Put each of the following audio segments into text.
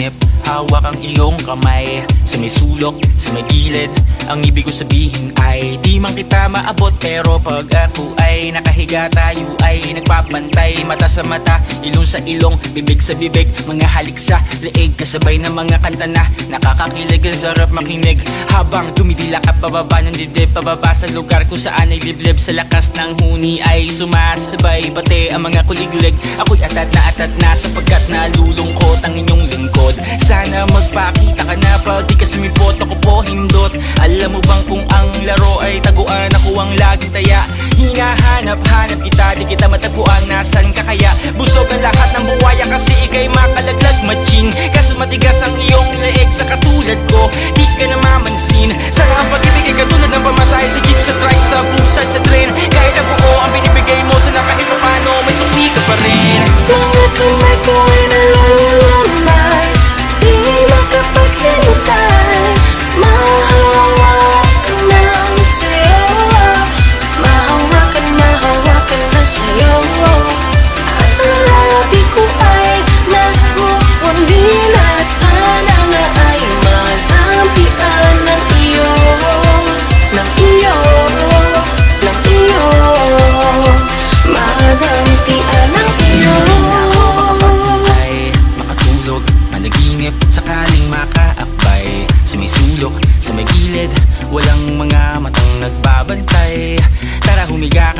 naginip Hawak ang iyong kamay. Sa may sulok, sa may gilid Ang ibig ko sabihin ay Di man kita maabot Pero pag ako ay nakahiga Tayo ay nagpapantay. Mata sa mata, ilong sa ilong Bibig sa bibig, mga halik sa leeg Kasabay ng mga kanta na Nakakakilig, ang sarap makinig. Habang dumidila ka pababa ng dibdib Pababa sa lugar kung saan ay liblib Sa lakas ng huni ay sumasabay Pati ang mga kuliglig. Ako'y atat na atat na Sapagkat nalulungkot ang inyong lingkod. Sana magpakita ka na Pag di ka sumipot. Ako po hindot. Alam mo bang kung ang laro ay taguan? Ako ang laging taya Hinahanap-hanap kita Di kita matagpuan. Nasaan ka kaya? Busog ang lahat ng buwaya Kasi ikay makalaglag matching Kaso matigas ang iyong leeg Sa katulad ko. Di ka namamansin. Sana ang pag-ibig ay katulad ng pamasahe Sa jeep, sa truck, sa bus at sa tren. Kahit ang buo ang binibigay mo Sana kahit pa paano May sukli ka pa rin. Mga kamay ko ay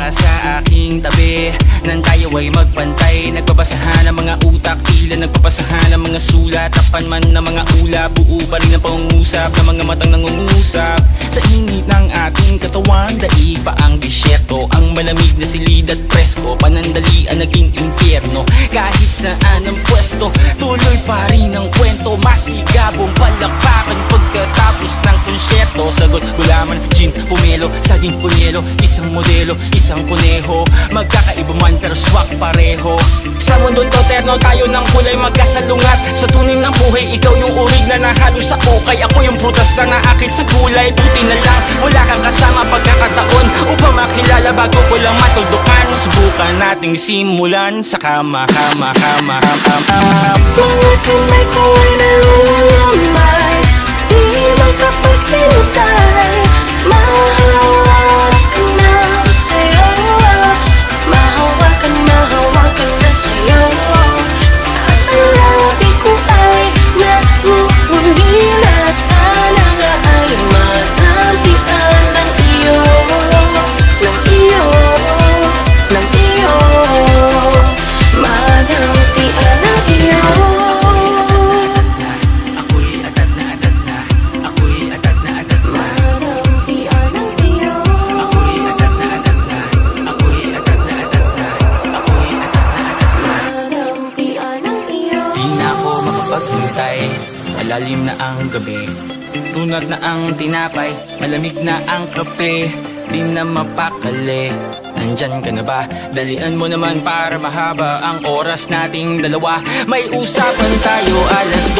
ka sa aking tabi. Nang tayo ay magpantay Nagbabasahan ang mga utak Tila nagpapasahan ang mga sulat. Tapan man ng mga ulap Buo pa rin ang pangungusap Ng mga matang nangungusap Sa init ng ating katawan. Daig pa ang disyerto Ang malamig na silid at presko. Panandalian naging impyerno Kahit saan ang pwesto. Tuloy pa rin ang kwento Masigabong palakpakan. Pagkatapos ng konsyerto Sagot gulaman, gin, pumelo Saging punyelo, isang modelo Isang kuneho. Magkakaiba man pero swak pareho. Sa mundo to terno tayo ng kulay magkasalungat. Sa tunin ng buhay ikaw yung urig na nahalo sa ukay. Ako yung prutas na naakit sa gulay. Buti na lang wala kang kasama pagkakataon Upang makilala bago ko lang matudukan Subukan nating simulan sa kama, kama, kama, kama, kama. Mga Malalim na ang gabi. Tunat na ang tinapay. Malamig na ang kape. Di na mapakali. Nandyan ka na ba? Dalian mo naman para mahaba ang oras nating dalawa. May usapan tayo alas